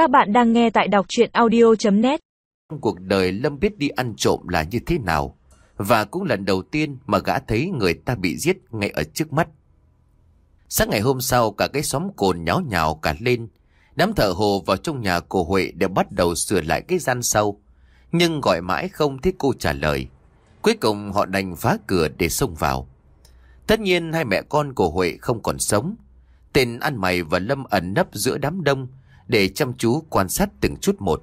Các bạn đang nghe tại đọc chuyện audio.net Cuộc đời Lâm biết đi ăn trộm là như thế nào, Và cũng lần đầu tiên mà gã thấy người ta bị giết ngay ở trước mắt. Sáng ngày hôm sau, cả cái xóm cồn nháo nhào cả lên. Đám thợ hồ vào trong nhà cô Huệ đều bắt đầu sửa lại cái gian sau, Nhưng gọi mãi không thấy cô trả lời. Cuối cùng họ đành phá cửa để xông vào. Tất nhiên hai mẹ con của Huệ không còn sống. Tên ăn mày và Lâm ẩn nấp giữa đám đông để chăm chú quan sát từng chút một.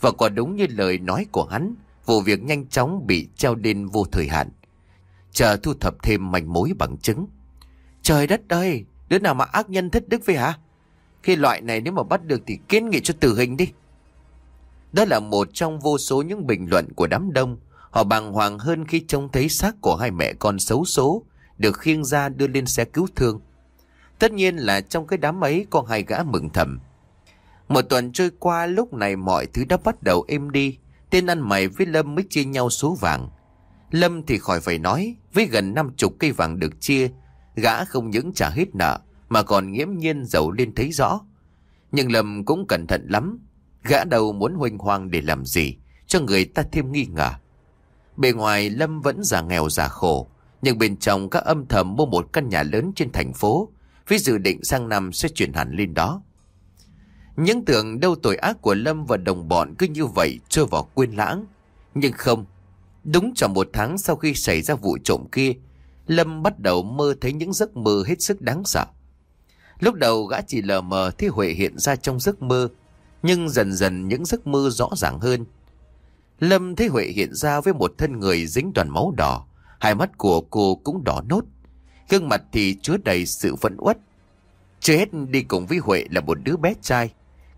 Và quả đúng như lời nói của hắn, vụ việc nhanh chóng bị treo đên vô thời hạn. Chờ thu thập thêm manh mối bằng chứng. Trời đất ơi, đứa nào mà ác nhân thất đức vậy hả? Khi loại này nếu mà bắt được thì kiến nghị cho tử hình đi. Đó là một trong vô số những bình luận của đám đông. Họ bàng hoàng hơn khi trông thấy xác của hai mẹ con xấu số được khiêng ra đưa lên xe cứu thương. Tất nhiên là trong cái đám ấy có hai gã mừng thầm. Một tuần trôi qua lúc này mọi thứ đã bắt đầu êm đi. Tên ăn mày với Lâm mới chia nhau số vàng. Lâm thì khỏi phải nói, với gần năm chục cây vàng được chia, gã không những trả hết nợ mà còn nghiễm nhiên giàu lên thấy rõ. Nhưng Lâm cũng cẩn thận lắm, gã đâu muốn huênh hoang để làm gì, cho người ta thêm nghi ngờ. Bề ngoài Lâm vẫn già nghèo già khổ, nhưng bên trong các âm thầm mua một căn nhà lớn trên thành phố, với dự định sang năm sẽ chuyển hẳn lên đó. Những tưởng đâu tội ác của Lâm và đồng bọn cứ như vậy trôi vào quên lãng. Nhưng không, đúng trong một tháng sau khi xảy ra vụ trộm kia, Lâm bắt đầu mơ thấy những giấc mơ hết sức đáng sợ. Lúc đầu gã chỉ lờ mờ thấy Huệ hiện ra trong giấc mơ, nhưng dần dần những giấc mơ rõ ràng hơn. Lâm thấy Huệ hiện ra với một thân người dính toàn máu đỏ, hai mắt của cô cũng đỏ nốt, gương mặt thì chứa đầy sự phẫn uất. Chưa hết đi cùng với Huệ là một đứa bé trai,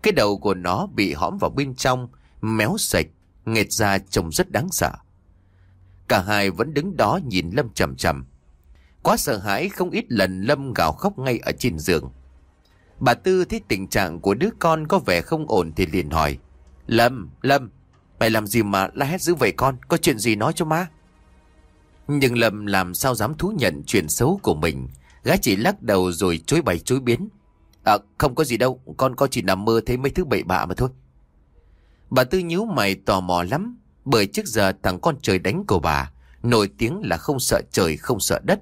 cái đầu của nó bị hõm vào bên trong, méo sạch, nghẹt ra trông rất đáng sợ. Cả hai vẫn đứng đó nhìn Lâm chầm chầm. Quá sợ hãi không ít lần Lâm gào khóc ngay ở trên giường. Bà Tư thấy tình trạng của đứa con có vẻ không ổn thì liền hỏi. Lâm, Lâm, mày làm gì mà la hét dữ vậy con, có chuyện gì nói cho má? Nhưng Lâm làm sao dám thú nhận chuyện xấu của mình, gái chỉ lắc đầu rồi chối bày chối biến. À không có gì đâu, Con có chỉ nằm mơ thấy mấy thứ bậy bạ mà thôi. Bà Tư nhíu mày tò mò lắm, Bởi trước giờ thằng con trời đánh của bà, Nổi tiếng là không sợ trời, không sợ đất.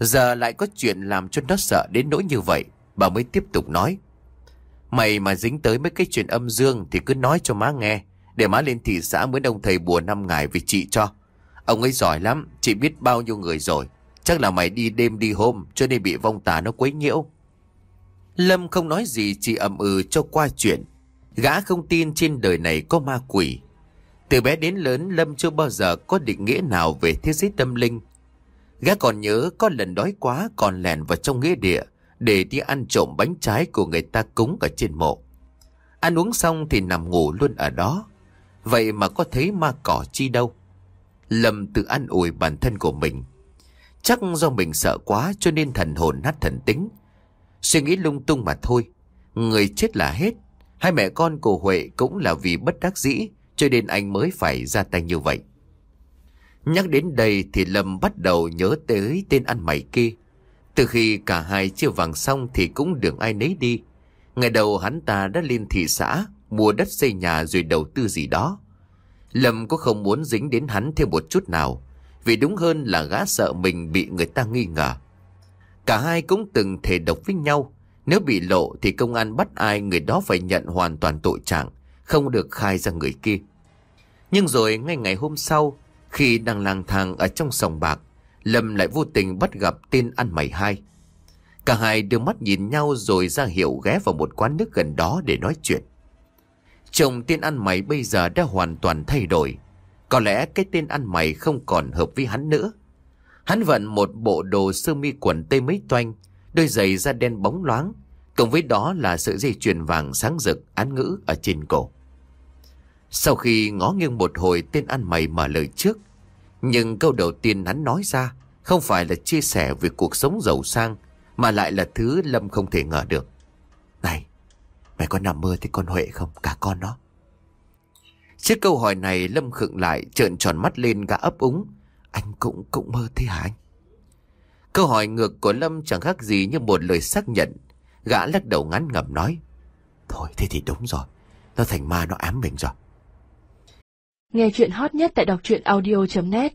Giờ lại có chuyện làm cho nó sợ đến nỗi như vậy, Bà mới tiếp tục nói. Mày mà dính tới mấy cái chuyện âm dương Thì cứ nói cho má nghe, Để má lên thị xã mới đông thầy bùa năm ngày vì chị cho. Ông ấy giỏi lắm, Chị biết bao nhiêu người rồi, Chắc là mày đi đêm đi hôm, Cho nên bị vong tà nó quấy nhiễu. Lâm không nói gì, chỉ ậm ừ cho qua chuyện. Gã không tin trên đời này có ma quỷ. Từ bé đến lớn, Lâm chưa bao giờ có định nghĩa nào về thế giới tâm linh. Gã còn nhớ có lần đói quá, còn lèn vào trong nghĩa địa, để đi ăn trộm bánh trái của người ta cúng ở trên mộ. Ăn uống xong thì nằm ngủ luôn ở đó. Vậy mà có thấy ma cỏ chi đâu. Lâm tự an ủi bản thân của mình. Chắc do mình sợ quá cho nên thần hồn nát thần tính. Suy nghĩ lung tung mà thôi. Người chết là hết. Hai mẹ con của Huệ cũng là vì bất đắc dĩ, Cho nên anh mới phải ra tay như vậy. Nhắc đến đây thì Lâm bắt đầu nhớ tới tên ăn mày kia. Từ khi cả hai chưa vàng xong thì cũng đường ai nấy đi. Ngày đầu hắn ta đã lên thị xã, Mua đất xây nhà rồi đầu tư gì đó. Lâm có không muốn dính đến hắn thêm một chút nào, Vì đúng hơn là gã sợ mình bị người ta nghi ngờ. Cả hai cũng từng thề độc với nhau. Nếu bị lộ thì công an bắt ai người đó phải nhận hoàn toàn tội trạng, không được khai ra người kia. Nhưng rồi ngay ngày hôm sau, khi đang lang thang ở trong sòng bạc, Lâm lại vô tình bắt gặp tên ăn mày hai. Cả hai đưa mắt nhìn nhau rồi ra hiệu ghé vào một quán nước gần đó để nói chuyện. Chồng tên ăn mày bây giờ đã hoàn toàn thay đổi. Có lẽ cái tên ăn mày không còn hợp với hắn nữa. Hắn vận một bộ đồ sơ mi quần tây mấy toanh, đôi giày da đen bóng loáng, cộng với đó là sợi dây chuyền vàng sáng rực án ngữ ở trên cổ. Sau khi ngó nghiêng một hồi tên ăn mày mở lời trước, nhưng câu đầu tiên hắn nói ra không phải là chia sẻ về cuộc sống giàu sang, mà lại là thứ Lâm không thể ngờ được. Này, mày có nằm mơ thì con Huệ không? Cả con nó. Trước câu hỏi này Lâm khựng lại trợn tròn mắt lên gã ấp úng anh cũng cũng mơ thế hả anh? Câu hỏi ngược của Lâm chẳng khác gì như một lời xác nhận. Gã lắc đầu ngắn ngẩm nói. Thôi, thế thì đúng rồi. Nó thành ma, nó ám mình rồi. Nghe chuyện hot nhất tại đọc truyện audio.net